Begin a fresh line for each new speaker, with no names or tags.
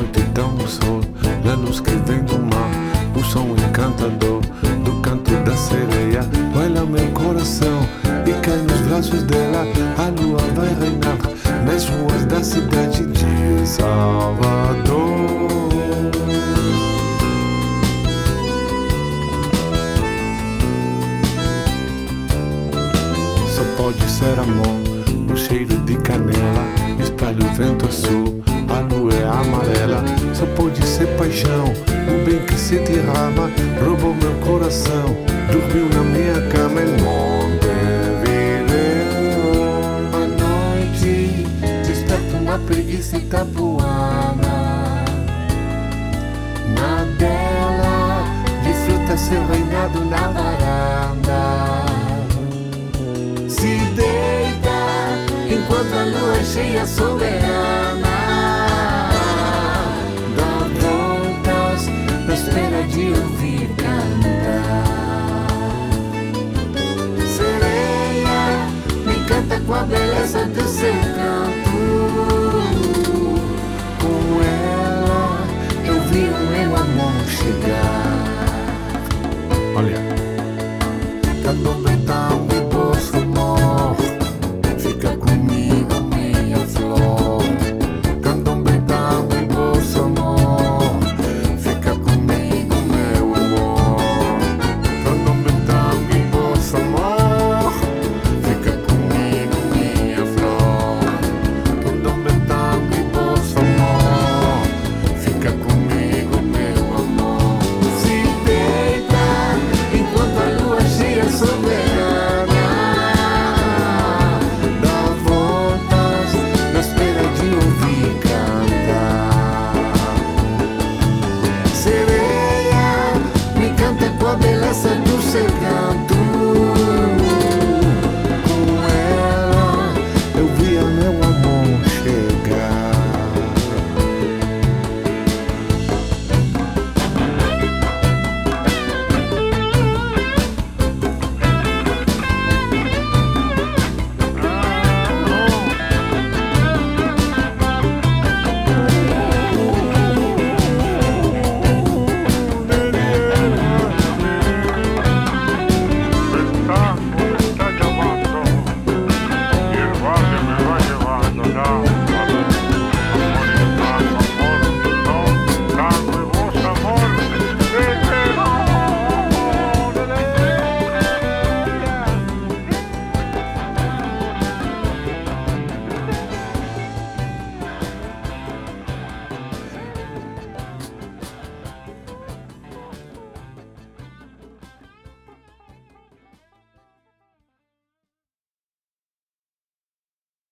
noite tão sol, da luz que vem do mar, o som encantador do canto da sereia. Olha meu coração e cai nos braços dela. A lua vai reinar nas ruas da cidade de Salvador. Só pode ser amor, o cheiro de canela espalha o vento sul, a lua é amarela. Paixão, o bem que se derrama, roubou meu coração, dormiu na minha cama em Montevideo. À noite, desperta uma preguiça itapuana. Na dela, desfruta seu reinado na varanda. Se deita enquanto a lua é cheia soberana. あ联。